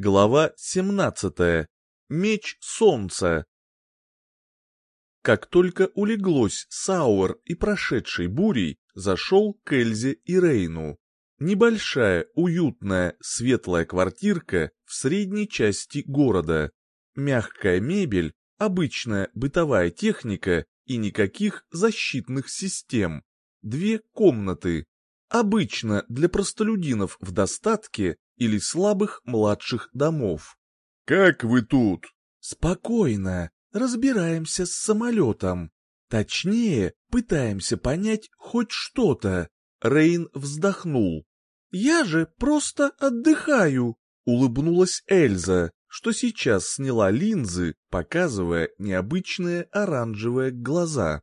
Глава 17. Меч солнца. Как только улеглось Сауэр и прошедшей бурей, зашел к Эльзе и Рейну. Небольшая, уютная, светлая квартирка в средней части города. Мягкая мебель, обычная бытовая техника и никаких защитных систем. Две комнаты. Обычно для простолюдинов в достатке или слабых младших домов. «Как вы тут?» «Спокойно, разбираемся с самолетом. Точнее, пытаемся понять хоть что-то». Рейн вздохнул. «Я же просто отдыхаю», — улыбнулась Эльза, что сейчас сняла линзы, показывая необычные оранжевые глаза.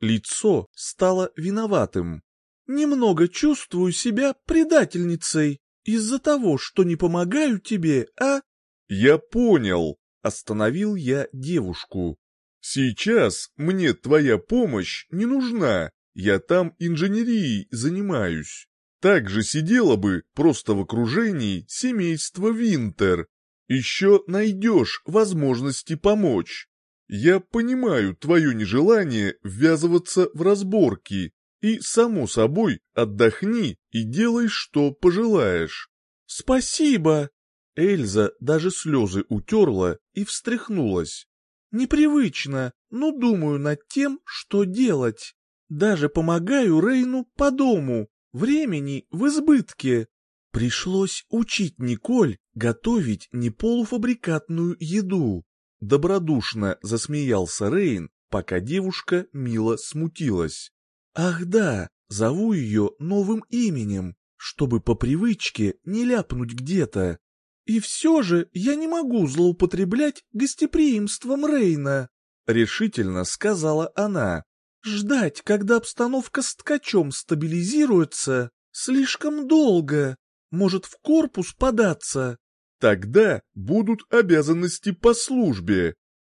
Лицо стало виноватым. «Немного чувствую себя предательницей», из-за того, что не помогаю тебе, а...» «Я понял», — остановил я девушку. «Сейчас мне твоя помощь не нужна, я там инженерией занимаюсь. Так же сидела бы просто в окружении семейства Винтер. Еще найдешь возможности помочь. Я понимаю твое нежелание ввязываться в разборки, и, само собой, отдохни и делай, что пожелаешь. Спасибо! Эльза даже слезы утерла и встряхнулась. Непривычно, но думаю над тем, что делать. Даже помогаю Рейну по дому, времени в избытке. Пришлось учить Николь готовить неполуфабрикатную еду. Добродушно засмеялся Рейн, пока девушка мило смутилась. Ах да, зову ее новым именем, чтобы по привычке не ляпнуть где-то. И все же я не могу злоупотреблять гостеприимством Рейна, решительно сказала она. Ждать, когда обстановка с ткачом стабилизируется, слишком долго. Может, в корпус податься? Тогда будут обязанности по службе.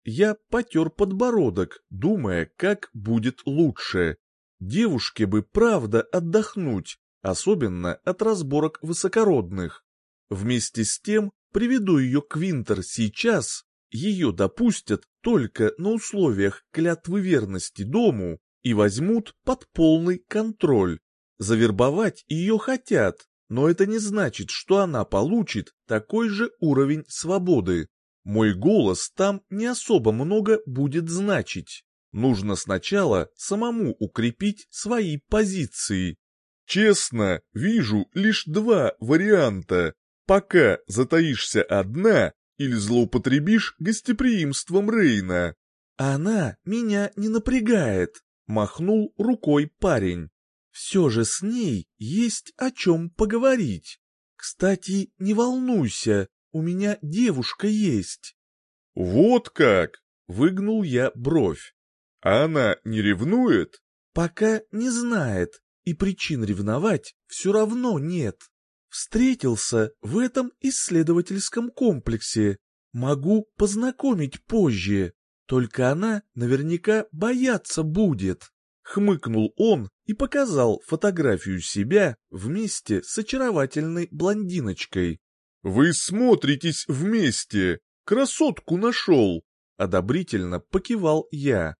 Я потер подбородок, думая, как будет лучше. Девушке бы правда отдохнуть, особенно от разборок высокородных. Вместе с тем приведу ее к Винтер сейчас, ее допустят только на условиях клятвы верности дому и возьмут под полный контроль. Завербовать ее хотят, но это не значит, что она получит такой же уровень свободы. Мой голос там не особо много будет значить. Нужно сначала самому укрепить свои позиции. Честно, вижу лишь два варианта. Пока затаишься одна или злоупотребишь гостеприимством Рейна. Она меня не напрягает, махнул рукой парень. Все же с ней есть о чем поговорить. Кстати, не волнуйся, у меня девушка есть. Вот как! Выгнул я бровь. А она не ревнует? Пока не знает, и причин ревновать все равно нет. Встретился в этом исследовательском комплексе. Могу познакомить позже, только она наверняка бояться будет. Хмыкнул он и показал фотографию себя вместе с очаровательной блондиночкой. «Вы смотритесь вместе! Красотку нашел!» Одобрительно покивал я.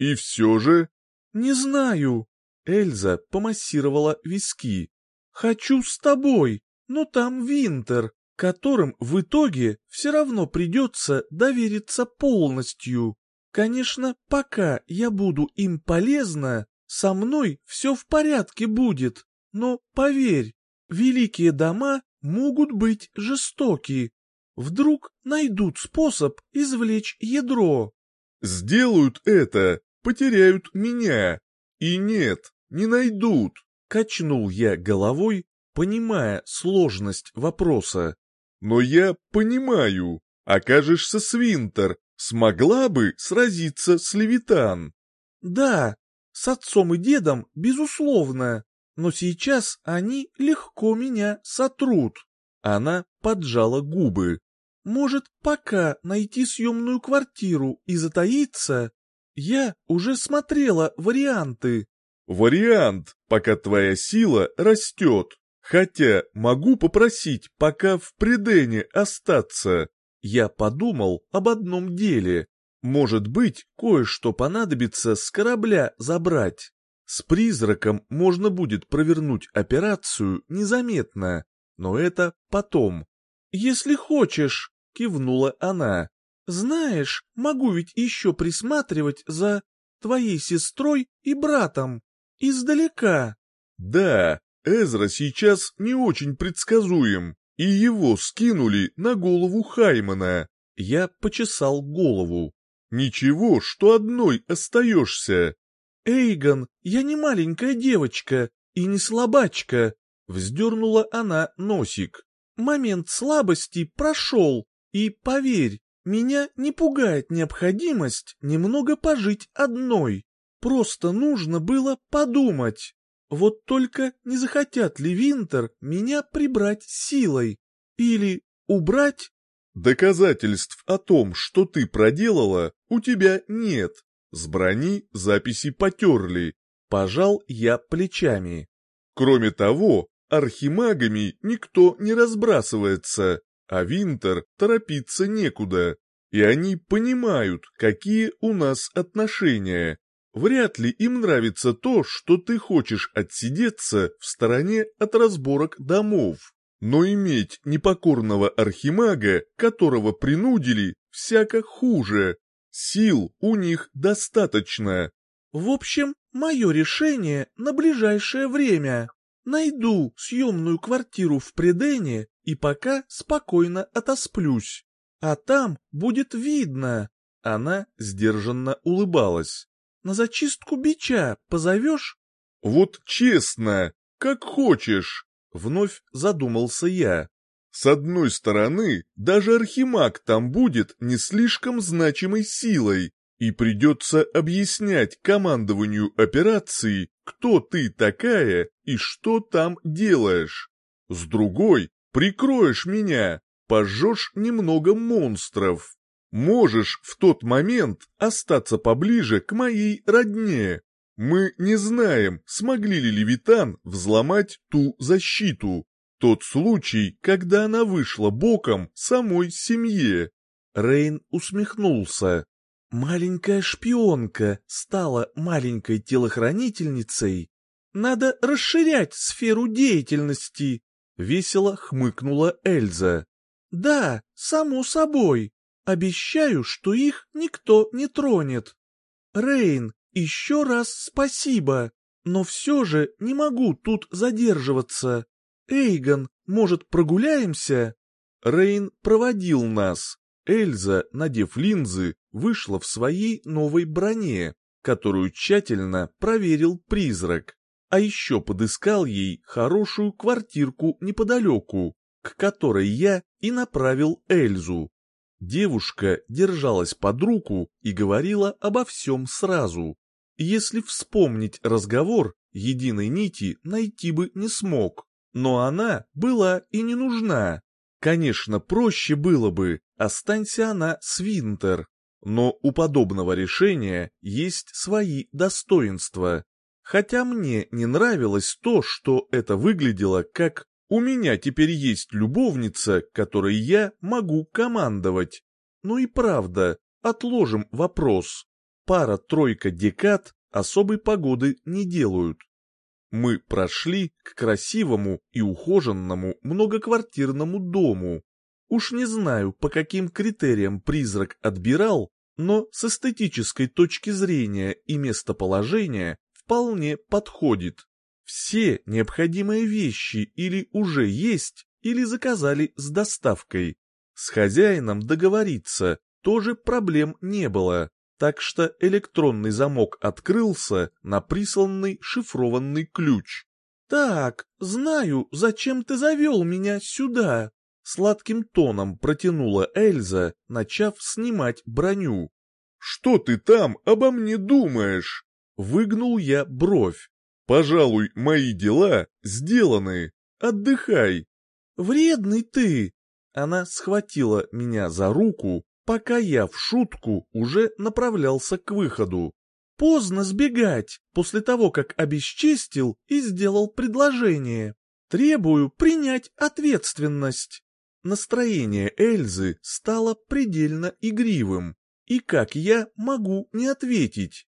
И все же... Не знаю. Эльза помассировала виски. Хочу с тобой, но там Винтер, которым в итоге все равно придется довериться полностью. Конечно, пока я буду им полезна, со мной все в порядке будет, но поверь, великие дома могут быть жестоки. Вдруг найдут способ извлечь ядро. Сделают это, потеряют меня. И нет, не найдут. Качнул я головой, понимая сложность вопроса. Но я понимаю, окажешься Свинтер, смогла бы сразиться с Левитан. Да, с отцом и дедом, безусловно, но сейчас они легко меня сотрут. Она поджала губы. Может, пока найти съемную квартиру и затаиться, я уже смотрела варианты. Вариант, пока твоя сила растет. Хотя могу попросить пока в Придене остаться. Я подумал об одном деле. Может быть, кое-что понадобится с корабля забрать. С призраком можно будет провернуть операцию незаметно, но это потом. «Если хочешь», — кивнула она. «Знаешь, могу ведь еще присматривать за твоей сестрой и братом. Издалека». «Да, Эзра сейчас не очень предсказуем, и его скинули на голову Хаймана». Я почесал голову. «Ничего, что одной остаешься». «Эйгон, я не маленькая девочка и не слабачка», — вздернула она носик. «Момент слабости прошел, и, поверь, меня не пугает необходимость немного пожить одной. Просто нужно было подумать. Вот только не захотят ли Винтер меня прибрать силой? Или убрать? Доказательств о том, что ты проделала, у тебя нет. С брони записи потерли. Пожал я плечами. Кроме того, архимагами никто не разбрасывается, а Винтер торопиться некуда. И они понимают, какие у нас отношения. Вряд ли им нравится то, что ты хочешь отсидеться в стороне от разборок домов. Но иметь непокорного архимага, которого принудили, всяко хуже. Сил у них достаточно. В общем, мое решение на ближайшее время. Найду съемную квартиру в Предене и пока спокойно отосплюсь. А там будет видно. Она сдержанно улыбалась. На зачистку бича позовешь? Вот честно, как хочешь. Вновь задумался я. С одной стороны, даже Архимаг там будет не слишком значимой силой, и придется объяснять командованию операции, кто ты такая и что там делаешь. С другой, прикроешь меня, пожжешь немного монстров. Можешь в тот момент остаться поближе к моей родне. Мы не знаем, смогли ли Левитан взломать ту защиту. Тот случай, когда она вышла боком самой семье. Рейн усмехнулся. Маленькая шпионка стала маленькой телохранительницей. Надо расширять сферу деятельности. Весело хмыкнула Эльза. Да, само собой. Обещаю, что их никто не тронет. Рейн, еще раз спасибо, но все же не могу тут задерживаться. Эйгон, может, прогуляемся? Рейн проводил нас. Эльза, надев линзы, вышла в своей новой броне, которую тщательно проверил призрак. А еще подыскал ей хорошую квартирку неподалеку, к которой я и направил Эльзу. Девушка держалась под руку и говорила обо всем сразу. Если вспомнить разговор, единой нити найти бы не смог, но она была и не нужна. Конечно, проще было бы, останься она с Винтер, но у подобного решения есть свои достоинства. Хотя мне не нравилось то, что это выглядело как у меня теперь есть любовница, которой я могу командовать. Ну и правда, отложим вопрос. Пара-тройка декад особой погоды не делают. Мы прошли к красивому и ухоженному многоквартирному дому. Уж не знаю, по каким критериям призрак отбирал, но с эстетической точки зрения и местоположения вполне подходит. Все необходимые вещи или уже есть, или заказали с доставкой. С хозяином договориться тоже проблем не было, так что электронный замок открылся на присланный шифрованный ключ. «Так, знаю, зачем ты завел меня сюда», — сладким тоном протянула Эльза, начав снимать броню. «Что ты там обо мне думаешь?» Выгнул я бровь. Пожалуй, мои дела сделаны. Отдыхай. Вредный ты. Она схватила меня за руку, пока я в шутку уже направлялся к выходу. Поздно сбегать после того, как обесчестил и сделал предложение. Требую принять ответственность. Настроение Эльзы стало предельно игривым. И как я могу не ответить?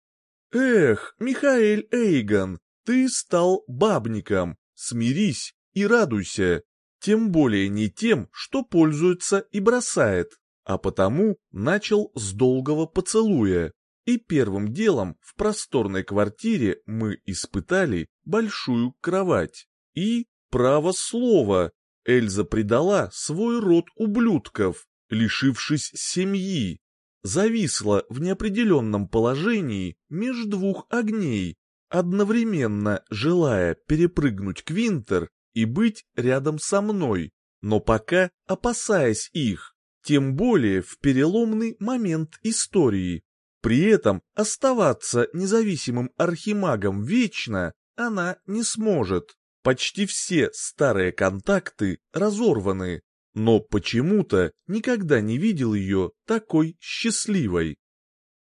Эх, Михаэль Эйгон, ты стал бабником. Смирись и радуйся. Тем более не тем, что пользуется и бросает. А потому начал с долгого поцелуя. И первым делом в просторной квартире мы испытали большую кровать. И, право слова, Эльза предала свой род ублюдков, лишившись семьи. Зависла в неопределенном положении между двух огней, одновременно желая перепрыгнуть Квинтер и быть рядом со мной, но пока опасаясь их, тем более в переломный момент истории. При этом оставаться независимым архимагом вечно она не сможет. Почти все старые контакты разорваны, но почему-то никогда не видел ее такой счастливой.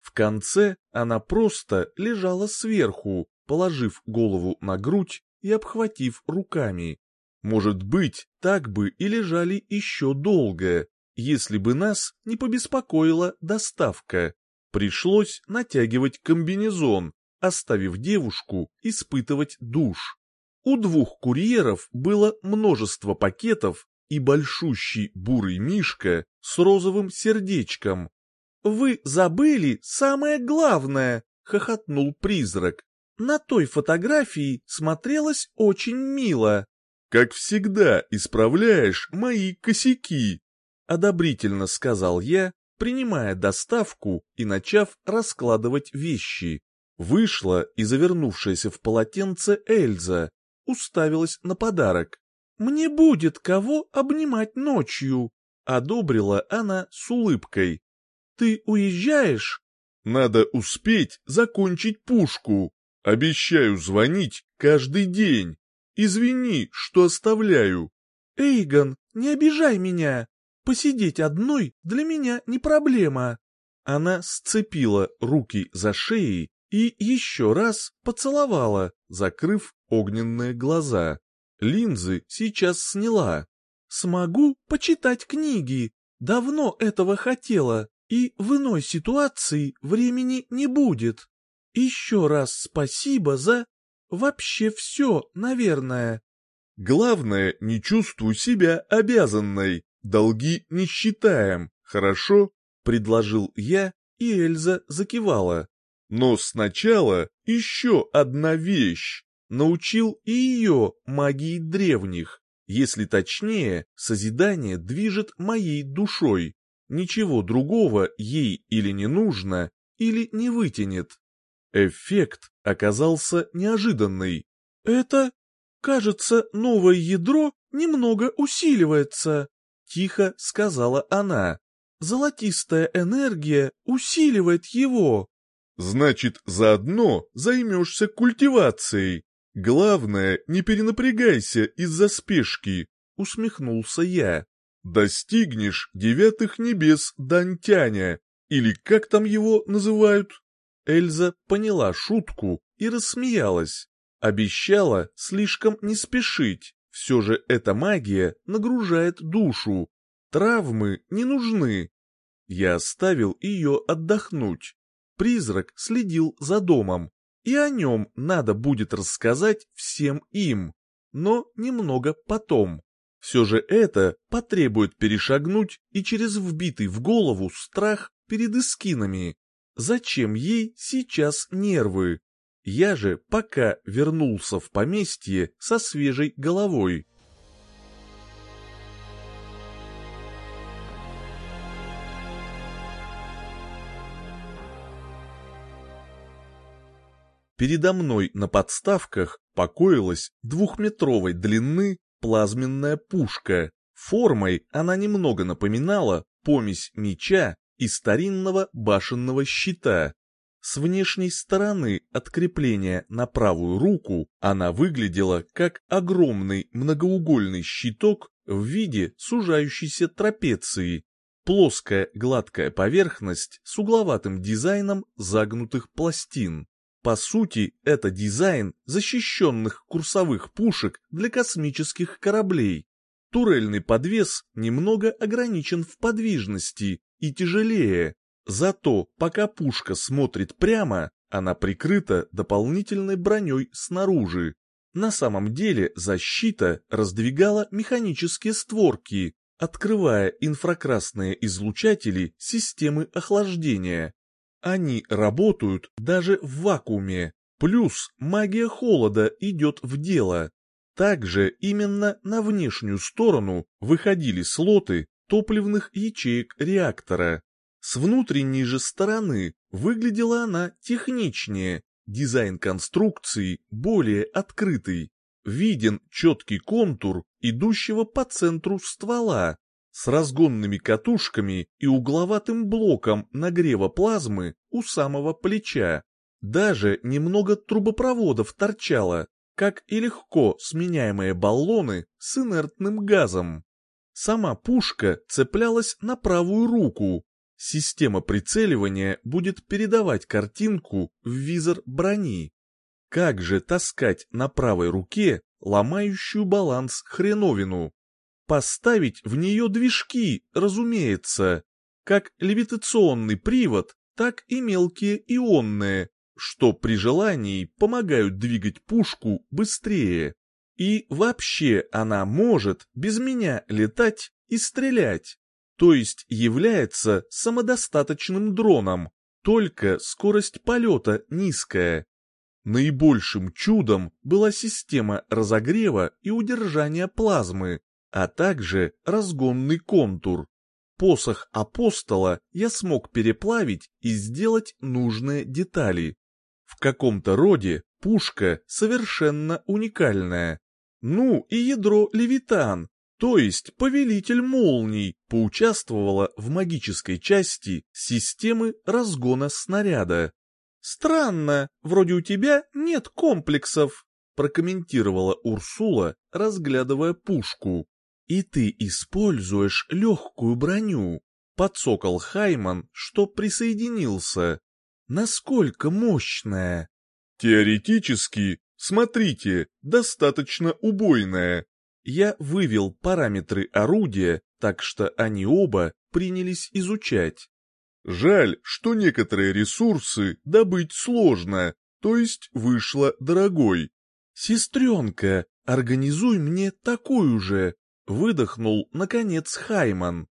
В конце она просто лежала сверху, положив голову на грудь и обхватив руками. Может быть, так бы и лежали еще долго, если бы нас не побеспокоила доставка. Пришлось натягивать комбинезон, оставив девушку испытывать душ. У двух курьеров было множество пакетов и большущий бурый мишка с розовым сердечком. «Вы забыли самое главное!» — хохотнул призрак. «На той фотографии смотрелось очень мило». «Как всегда исправляешь мои косяки», — одобрительно сказал я, принимая доставку и начав раскладывать вещи. Вышла и завернувшаяся в полотенце Эльза, уставилась на подарок. «Мне будет кого обнимать ночью», — одобрила она с улыбкой. «Ты уезжаешь?» «Надо успеть закончить пушку. Обещаю звонить каждый день. Извини, что оставляю». «Эйгон, не обижай меня. Посидеть одной для меня не проблема». Она сцепила руки за шеей и еще раз поцеловала, закрыв огненные глаза. Линзы сейчас сняла. «Смогу почитать книги. Давно этого хотела, и в иной ситуации времени не будет. Еще раз спасибо за... вообще все, наверное». «Главное, не чувствуй себя обязанной. Долги не считаем, хорошо?» — предложил я, и Эльза закивала. «Но сначала еще одна вещь научил и ее магии древних. Если точнее, созидание движет моей душой. Ничего другого ей или не нужно, или не вытянет. Эффект оказался неожиданный. «Это, кажется, новое ядро немного усиливается», — тихо сказала она. «Золотистая энергия усиливает его». «Значит, заодно займешься культивацией», Главное, не перенапрягайся из-за спешки, усмехнулся я. Достигнешь девятых небес Дантяня, или как там его называют? Эльза поняла шутку и рассмеялась. Обещала слишком не спешить, все же эта магия нагружает душу. Травмы не нужны. Я оставил ее отдохнуть. Призрак следил за домом, и о нем надо будет рассказать всем им, но немного потом. Все же это потребует перешагнуть и через вбитый в голову страх перед эскинами. Зачем ей сейчас нервы? Я же пока вернулся в поместье со свежей головой. Передо мной на подставках покоилась двухметровой длины плазменная пушка. Формой она немного напоминала помесь меча и старинного башенного щита. С внешней стороны от крепления на правую руку она выглядела как огромный многоугольный щиток в виде сужающейся трапеции. Плоская гладкая поверхность с угловатым дизайном загнутых пластин. По сути, это дизайн защищенных курсовых пушек для космических кораблей. Турельный подвес немного ограничен в подвижности и тяжелее, зато пока пушка смотрит прямо, она прикрыта дополнительной броней снаружи. На самом деле защита раздвигала механические створки, открывая инфракрасные излучатели системы охлаждения. Они работают даже в вакууме, плюс магия холода идет в дело. Также именно на внешнюю сторону выходили слоты топливных ячеек реактора. С внутренней же стороны выглядела она техничнее, дизайн конструкции более открытый. Виден четкий контур идущего по центру ствола, с разгонными катушками и угловатым блоком нагрева плазмы у самого плеча. Даже немного трубопроводов торчало, как и легко сменяемые баллоны с инертным газом. Сама пушка цеплялась на правую руку. Система прицеливания будет передавать картинку в визор брони. Как же таскать на правой руке ломающую баланс хреновину? Поставить в нее движки, разумеется, как левитационный привод, так и мелкие ионные, что при желании помогают двигать пушку быстрее. И вообще она может без меня летать и стрелять, то есть является самодостаточным дроном, только скорость полета низкая. Наибольшим чудом была система разогрева и удержания плазмы, а также разгонный контур. Посох апостола я смог переплавить и сделать нужные детали. В каком-то роде пушка совершенно уникальная. Ну и ядро Левитан, то есть повелитель молний, поучаствовала в магической части системы разгона снаряда. «Странно, вроде у тебя нет комплексов», прокомментировала Урсула, разглядывая пушку. «И ты используешь легкую броню», — подсокол Хайман, что присоединился. «Насколько мощная?» «Теоретически, смотрите, достаточно убойная». Я вывел параметры орудия, так что они оба принялись изучать. Жаль, что некоторые ресурсы добыть сложно, то есть вышло дорогой. «Сестренка, организуй мне такую же», Выдохнул, наконец, Хайман.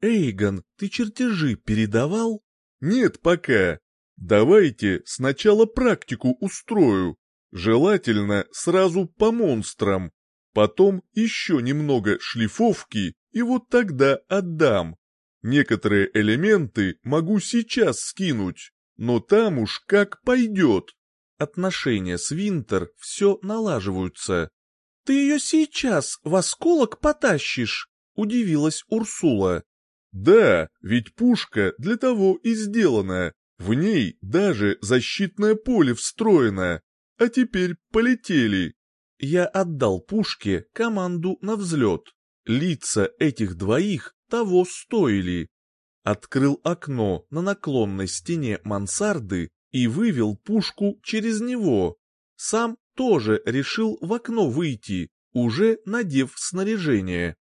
«Эйгон, ты чертежи передавал?» «Нет пока. Давайте сначала практику устрою. Желательно сразу по монстрам. Потом еще немного шлифовки, и вот тогда отдам. Некоторые элементы могу сейчас скинуть, но там уж как пойдет». Отношения с Винтер все налаживаются. «Ты ее сейчас в осколок потащишь?» — удивилась Урсула. «Да, ведь пушка для того и сделана. В ней даже защитное поле встроено. А теперь полетели». Я отдал пушке команду на взлет. Лица этих двоих того стоили. Открыл окно на наклонной стене мансарды и вывел пушку через него. Сам тоже решил в окно выйти, уже надев снаряжение.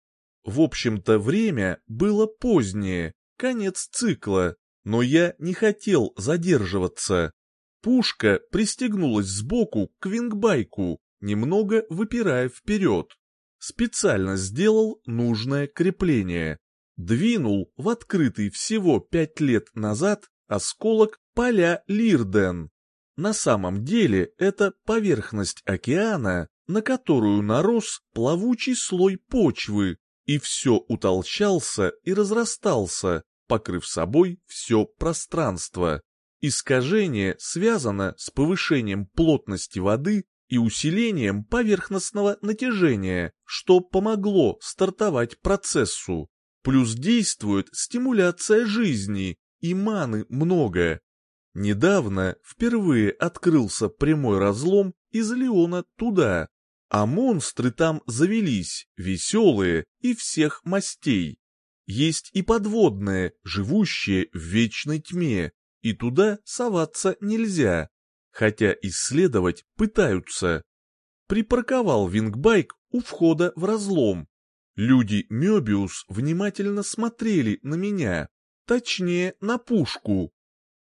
В общем-то, время было позднее, конец цикла, но я не хотел задерживаться. Пушка пристегнулась сбоку к вингбайку, немного выпирая вперед. Специально сделал нужное крепление. Двинул в открытый всего пять лет назад осколок поля Лирден. На самом деле это поверхность океана, на которую нарос плавучий слой почвы, и все утолщался и разрастался, покрыв собой все пространство. Искажение связано с повышением плотности воды и усилением поверхностного натяжения, что помогло стартовать процессу. Плюс действует стимуляция жизни, и маны много. Недавно впервые открылся прямой разлом из Леона туда, а монстры там завелись, веселые и всех мастей. Есть и подводные, живущие в вечной тьме, и туда соваться нельзя. хотя исследовать пытаются. Припарковал вингбайк у входа в разлом. Люди Мёбиус внимательно смотрели на меня, точнее на пушку.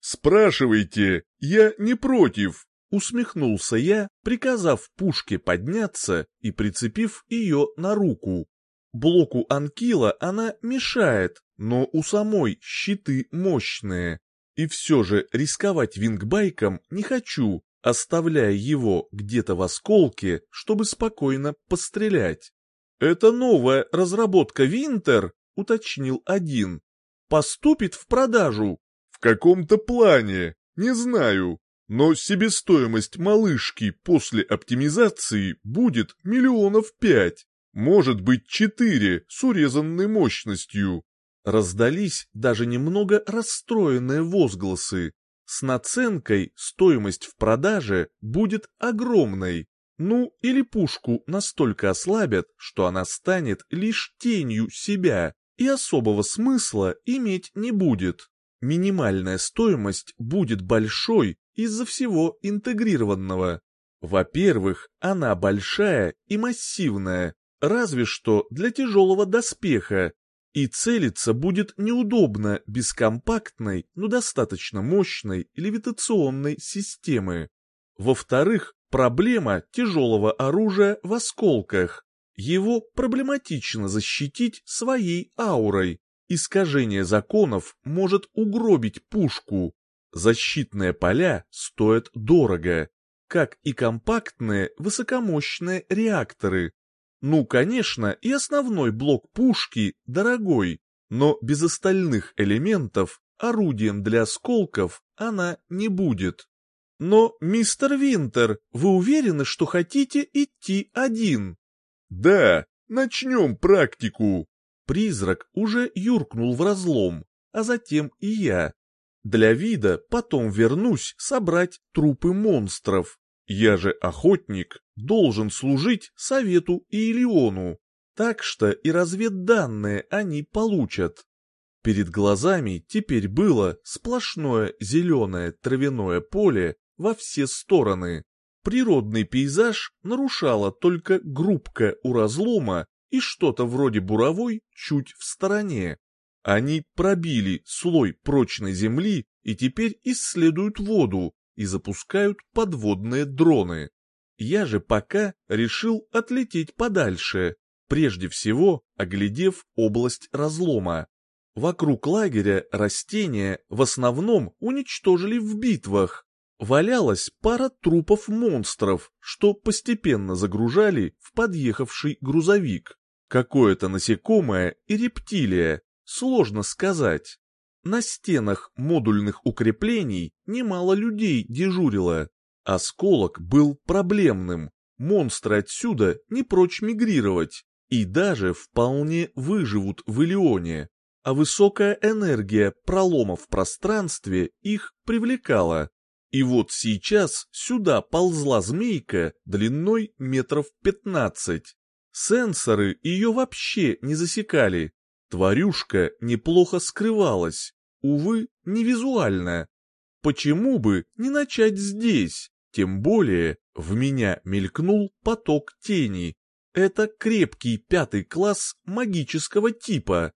«Спрашивайте, я не против», — усмехнулся я, приказав пушке подняться и прицепив ее на руку. Блоку Анкила она мешает, но у самой щиты мощные. И все же рисковать вингбайком не хочу, оставляя его где-то в осколке, чтобы спокойно пострелять. «Это новая разработка Винтер», — уточнил один. «Поступит в продажу». «В каком-то плане, не знаю, но себестоимость малышки после оптимизации будет миллионов пять, может быть четыре с урезанной мощностью. Раздались даже немного расстроенные возгласы. С наценкой стоимость в продаже будет огромной. Ну, или пушку настолько ослабят, что она станет лишь тенью себя, и особого смысла иметь не будет. Минимальная стоимость будет большой из-за всего интегрированного. Во-первых, она большая и массивная, разве что для тяжелого доспеха, и целиться будет неудобно без компактной, но достаточно мощной левитационной системы. Во-вторых, проблема тяжелого оружия в осколках. Его проблематично защитить своей аурой. Искажение законов может угробить пушку. Защитные поля стоят дорого, как и компактные высокомощные реакторы, ну, конечно, и основной блок пушки дорогой, но без остальных элементов орудием для осколков она не будет. Но, мистер Винтер, вы уверены, что хотите идти один? Да, начнем практику. Призрак уже юркнул в разлом, а затем и я. Для вида потом вернусь собрать трупы монстров. Я же охотник, должен служить Совету и Илиону, так что и разведданные они получат. Перед глазами теперь было сплошное зеленое травяное поле во все стороны. Природный пейзаж нарушала только группка у разлома и что-то вроде буровой чуть в стороне. Они пробили слой прочной земли и теперь исследуют воду, и запускают подводные дроны. Я же пока решил отлететь подальше, прежде всего оглядев область разлома. Вокруг лагеря растения в основном уничтожили в битвах. Валялась пара трупов монстров, что постепенно загружали в подъехавший грузовик. Какое-то насекомое и рептилия, сложно сказать. На стенах модульных укреплений немало людей дежурило. Осколок был проблемным, монстры отсюда не прочь мигрировать и даже вполне выживут в Илионе, а высокая энергия пролома в пространстве их привлекала. И вот сейчас сюда ползла змейка длиной метров пятнадцать. Сенсоры ее вообще не засекали. Тварюшка неплохо скрывалась, увы, не визуально. Почему бы не начать здесь? Тем более в меня мелькнул поток тени. Это крепкий пятый класс магического типа.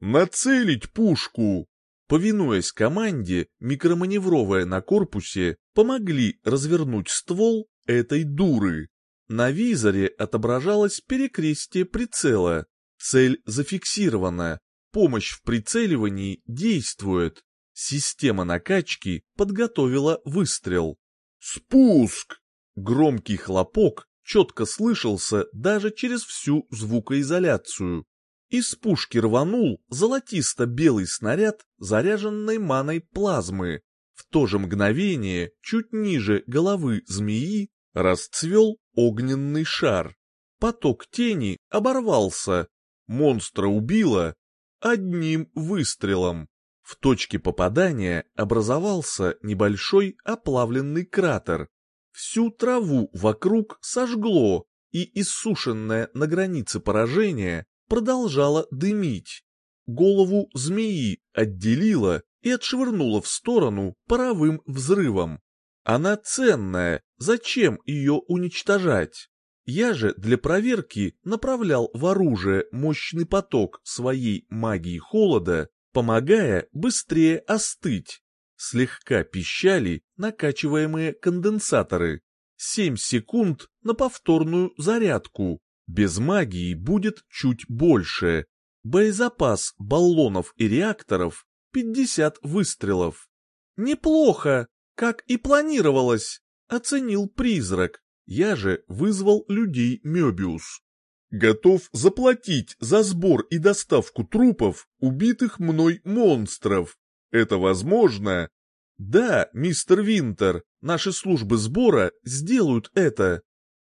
«Нацелить пушку!» Повинуясь команде, микроманевровая на корпусе помогли развернуть ствол этой дуры. На визоре отображалось перекрестие прицела. Цель зафиксирована, Помощь в прицеливании действует. Система накачки подготовила выстрел. Спуск! Громкий хлопок четко слышался даже через всю звукоизоляцию. Из пушки рванул золотисто-белый снаряд, заряженной маной плазмы. В то же мгновение, чуть ниже головы змеи, расцвел огненный шар. Поток тени оборвался. Монстра убило, одним выстрелом. В точке попадания образовался небольшой оплавленный кратер. Всю траву вокруг сожгло, и иссушенная на границе поражения продолжала дымить. Голову змеи отделила и отшвырнула в сторону паровым взрывом. Она ценная, зачем ее уничтожать? Я же для проверки направлял в оружие мощный поток своей магии холода, помогая быстрее остыть. Слегка пищали накачиваемые конденсаторы. Семь секунд на повторную зарядку. Без магии будет чуть больше. Боезапас баллонов и реакторов 50 выстрелов. Неплохо, как и планировалось, оценил призрак. Я же вызвал людей Мёбиус. Готов заплатить за сбор и доставку трупов убитых мной монстров. Это возможно? Да, мистер Винтер, наши службы сбора сделают это.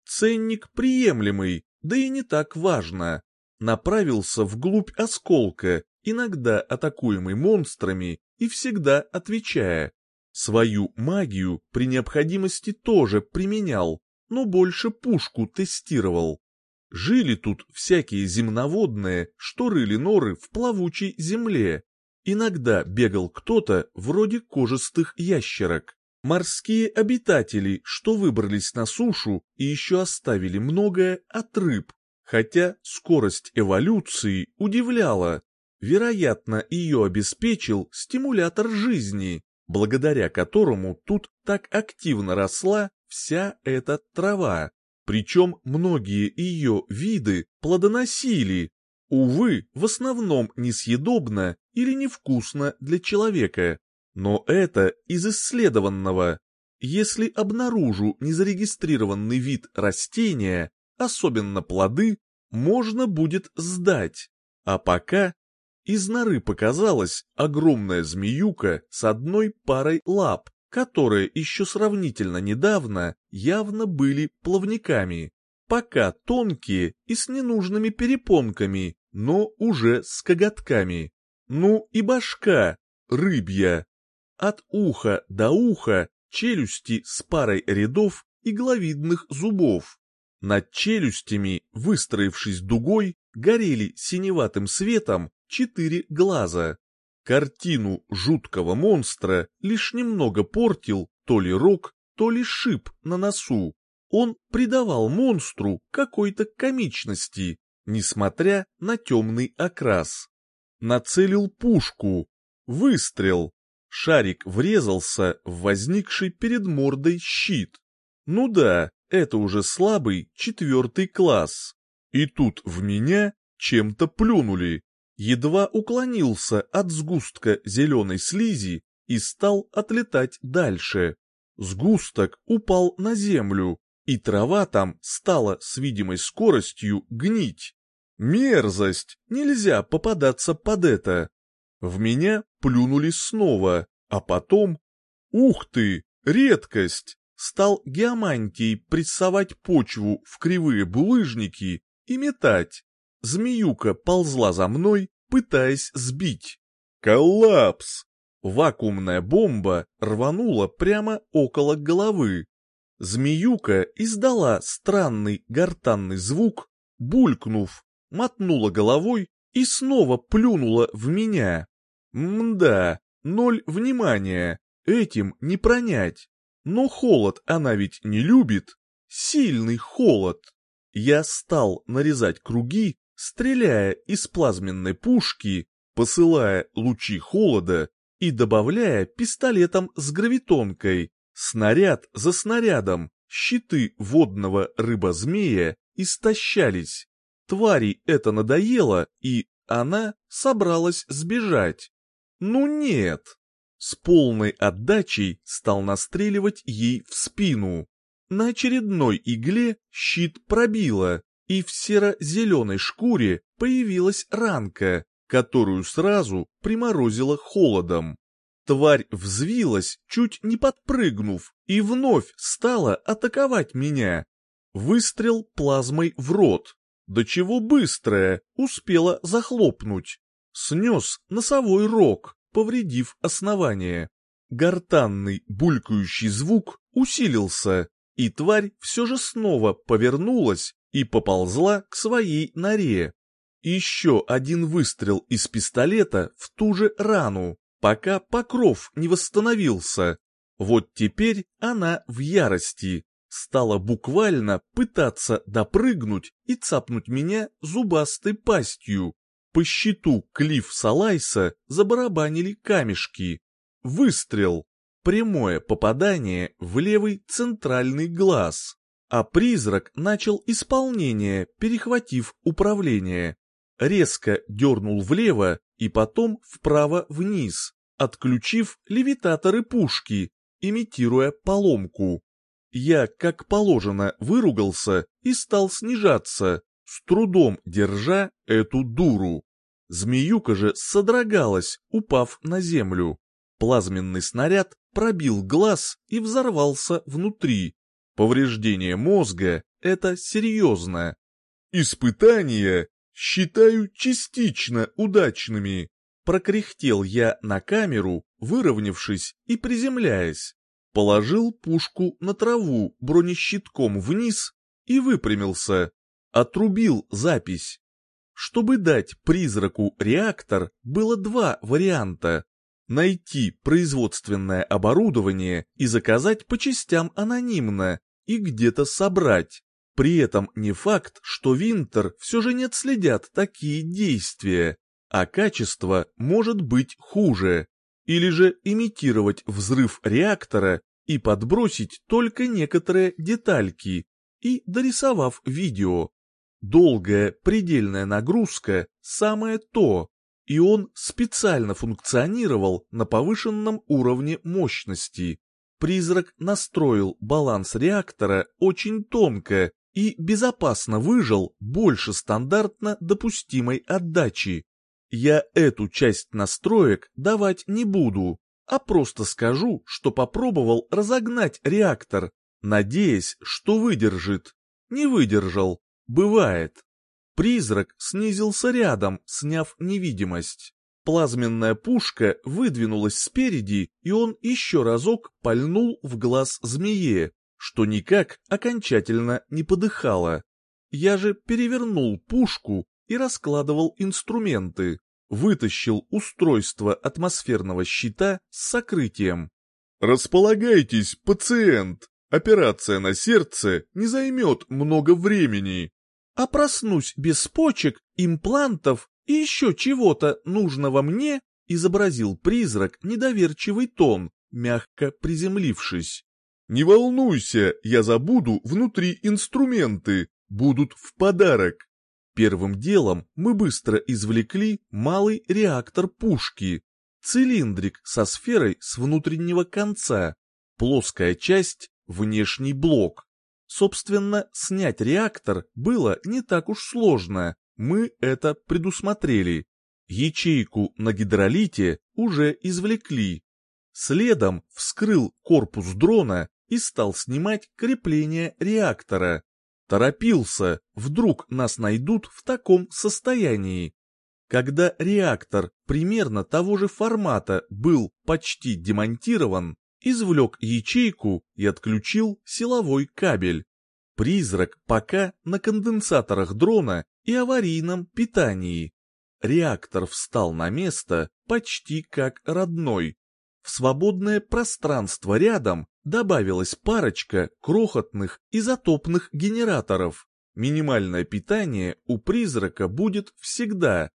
Ценник приемлемый, да и не так важно. Направился вглубь осколка, иногда атакуемый монстрами и всегда отвечая. Свою магию при необходимости тоже применял, но больше пушку тестировал. Жили тут всякие земноводные, что рыли норы в плавучей земле, Иногда бегал кто-то вроде кожистых ящерок. Морские обитатели, что выбрались на сушу и еще оставили многое от рыб, хотя скорость эволюции удивляла. Вероятно, ее обеспечил стимулятор жизни, благодаря которому тут так активно росла вся эта трава. Причем многие ее виды плодоносили, Увы, в основном несъедобно или невкусно для человека. Но это из исследованного. Если обнаружу незарегистрированный вид растения, особенно плоды, можно будет сдать. А пока из норы показалась огромная змеюка с одной парой лап, которые еще сравнительно недавно явно были плавниками. Пока тонкие и с ненужными перепонками, но уже с коготками. Ну и башка, рыбья. От уха до уха челюсти с парой рядов игловидных зубов. Над челюстями, выстроившись дугой, горели синеватым светом четыре глаза. Картину жуткого монстра лишь немного портил то ли рог, то ли шип на носу. Он придавал монстру какой-то комичности, несмотря на темный окрас. Нацелил пушку. Выстрел. Шарик врезался в возникший перед мордой щит. Ну да, это уже слабый четвертый класс. И тут в меня чем-то плюнули. Едва уклонился от сгустка зеленой слизи и стал отлетать дальше. Сгусток упал на землю, и трава там стала с видимой скоростью гнить. Мерзость! Нельзя попадаться под это. В меня плюнули снова, а потом... Ух ты! Редкость! Стал геомантией прессовать почву в кривые булыжники и метать. Змеюка ползла за мной, пытаясь сбить. Коллапс! Вакуумная бомба рванула прямо около головы. Змеюка издала странный гортанный звук, булькнув, мотнула головой и снова плюнула в меня. Мда, ноль внимания, этим не пронять. Но холод она ведь не любит. Сильный холод. Я стал нарезать круги, стреляя из плазменной пушки, посылая лучи холода и добавляя пистолетом с гравитонкой, снаряд за снарядом, щиты водного рыбозмея истощались. Твари это надоело, и она собралась сбежать. Ну нет. С полной отдачей стал настреливать ей в спину. На очередной игле щит пробило, и в серо-зеленой шкуре появилась ранка, которую сразу приморозило холодом. Тварь взвилась, чуть не подпрыгнув, и вновь стала атаковать меня. Выстрел плазмой в рот до чего быстрая, успела захлопнуть. Снес носовой рог, повредив основание. Гортанный булькающий звук усилился, и тварь все же снова повернулась и поползла к своей норе. Еще один выстрел из пистолета в ту же рану, пока покров не восстановился. Вот теперь она в ярости, стала буквально пытаться допрыгнуть и цапнуть меня зубастой пастью. По щиту Клифф Салайса забарабанили камешки. Выстрел. Прямое попадание в левый центральный глаз. А призрак начал исполнение, перехватив управление. Резко дернул влево и потом вправо-вниз, отключив левитаторы пушки, имитируя поломку. Я, как положено, выругался и стал снижаться, с трудом держа эту дуру. Змеюка же содрогалась, упав на землю. Плазменный снаряд пробил глаз и взорвался внутри. Повреждение мозга — это серьезно. Испытания считаю частично удачными. Прокряхтел я на камеру, выровнявшись и приземляясь. Положил пушку на траву бронещитком вниз и выпрямился. Отрубил запись. Чтобы дать призраку реактор, было два варианта. Найти производственное оборудование и заказать по частям анонимно и где-то собрать. При этом не факт, что Винтер все же не отследят такие действия, а качество может быть хуже. Или же имитировать взрыв реактора и подбросить только некоторые детальки, и дорисовав видео. Долгая предельная нагрузка – самое то, и он специально функционировал на повышенном уровне мощности. Призрак настроил баланс реактора очень тонко и безопасно выжил больше стандартно допустимой отдачи. Я эту часть настроек давать не буду, а просто скажу, что попробовал разогнать реактор, надеясь, что выдержит. Не выдержал, Бывает. Призрак снизился рядом, сняв невидимость. Плазменная пушка выдвинулась спереди, и он еще разок пальнул в глаз змее, что никак окончательно не подыхало. Я же перевернул пушку и раскладывал инструменты, вытащил устройство атмосферного щита с сокрытием. «Располагайтесь, пациент! Операция на сердце не займет много времени!» а проснусь без почек, имплантов и еще чего-то нужного мне, изобразил призрак недоверчивый тон, мягко приземлившись. «Не волнуйся, я забуду внутри инструменты, будут в подарок». Первым делом мы быстро извлекли малый реактор пушки, цилиндрик со сферой с внутреннего конца, плоская часть, внешний блок. Собственно, снять реактор было не так уж сложно, мы это предусмотрели. Ячейку на гидролите уже извлекли. Следом вскрыл корпус дрона и стал снимать крепление реактора. Торопился, вдруг нас найдут в таком состоянии. Когда реактор примерно того же формата был почти демонтирован, извлек ячейку и отключил силовой кабель. Призрак пока на конденсаторах дрона и аварийном питании. Реактор встал на место почти как родной. В свободное пространство рядом добавилась парочка крохотных изотопных генераторов. Минимальное питание у призрака будет всегда.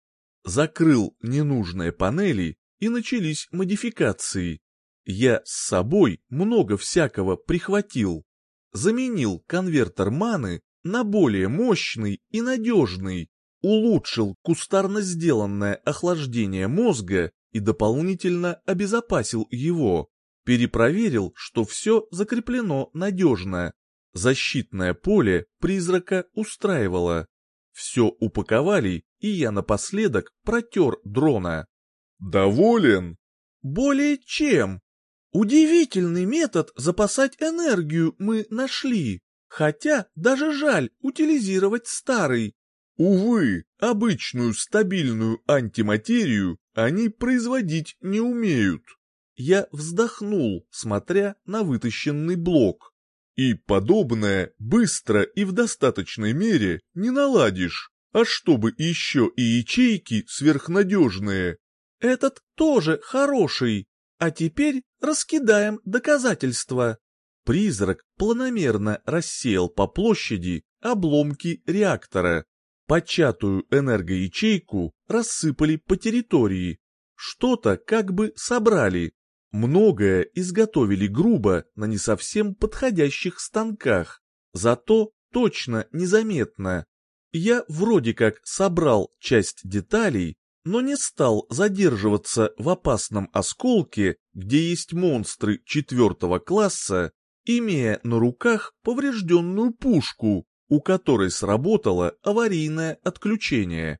Закрыл ненужные панели и начались модификации. Я с собой много всякого прихватил. Заменил конвертер маны на более мощный и надежный, улучшил кустарно сделанное охлаждение мозга и дополнительно обезопасил его. Перепроверил, что все закреплено надежно. Защитное поле призрака устраивало. Все упаковали, и я напоследок протер дрона. «Доволен?» «Более чем!» Удивительный метод запасать энергию мы нашли, хотя даже жаль утилизировать старый. Увы, обычную стабильную антиматерию они производить не умеют. Я вздохнул, смотря на вытащенный блок. И подобное быстро и в достаточной мере не наладишь. А чтобы еще и ячейки сверхнадежные. Этот тоже хороший, а теперь раскидаем доказательства. Призрак планомерно рассеял по площади обломки реактора. Початую энергоячейку рассыпали по территории. Что-то как бы собрали. Многое изготовили грубо на не совсем подходящих станках. Зато точно незаметно. Я вроде как собрал часть деталей, но не стал задерживаться в опасном осколке, где есть монстры четвертого класса, имея на руках поврежденную пушку, у которой сработало аварийное отключение.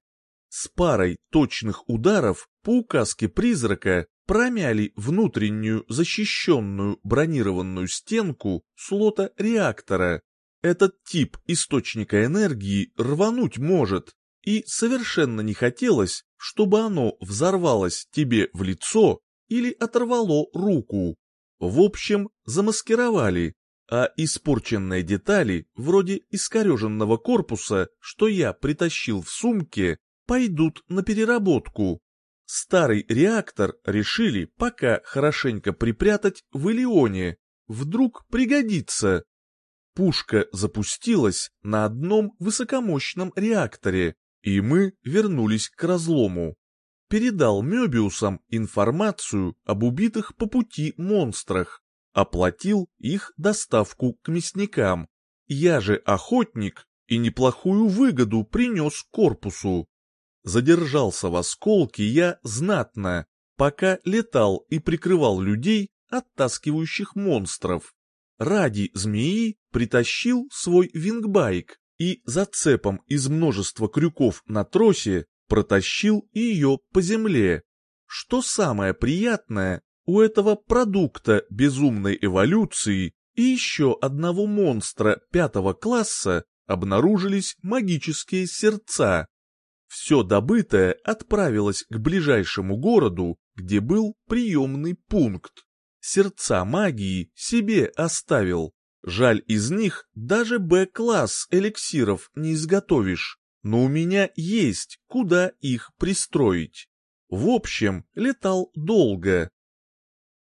С парой точных ударов по указке призрака промяли внутреннюю защищенную бронированную стенку слота реактора. Этот тип источника энергии рвануть может, и совершенно не хотелось, чтобы оно взорвалось тебе в лицо или оторвало руку. В общем, замаскировали, а испорченные детали, вроде искореженного корпуса, что я притащил в сумке, пойдут на переработку. Старый реактор решили пока хорошенько припрятать в Илионе, вдруг пригодится. Пушка запустилась на одном высокомощном реакторе, и мы вернулись к разлому. Передал Мёбиусам информацию об убитых по пути монстрах, оплатил их доставку к мясникам. Я же охотник и неплохую выгоду принес корпусу. Задержался в осколке я знатно, пока летал и прикрывал людей, оттаскивающих монстров. Ради змеи притащил свой вингбайк и зацепом из множества крюков на тросе протащил ее по земле. Что самое приятное, у этого продукта безумной эволюции и еще одного монстра пятого класса обнаружились магические сердца. Все добытое отправилось к ближайшему городу, где был приемный пункт. Сердца магии себе оставил. Жаль, из них даже Б-класс эликсиров не изготовишь, но у меня есть, куда их пристроить. В общем, летал долго.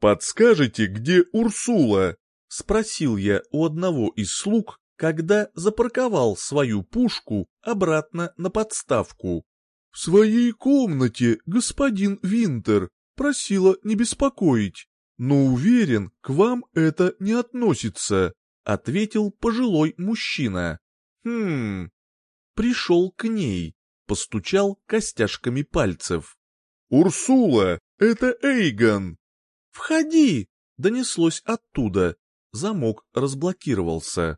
«Подскажете, где Урсула?» — спросил я у одного из слуг, когда запарковал свою пушку обратно на подставку. «В своей комнате, господин Винтер, просила не беспокоить но уверен, к вам это не относится», — ответил пожилой мужчина. «Хм...» Пришел к ней, постучал костяшками пальцев. «Урсула, это Эйгон!» «Входи!» — донеслось оттуда. Замок разблокировался.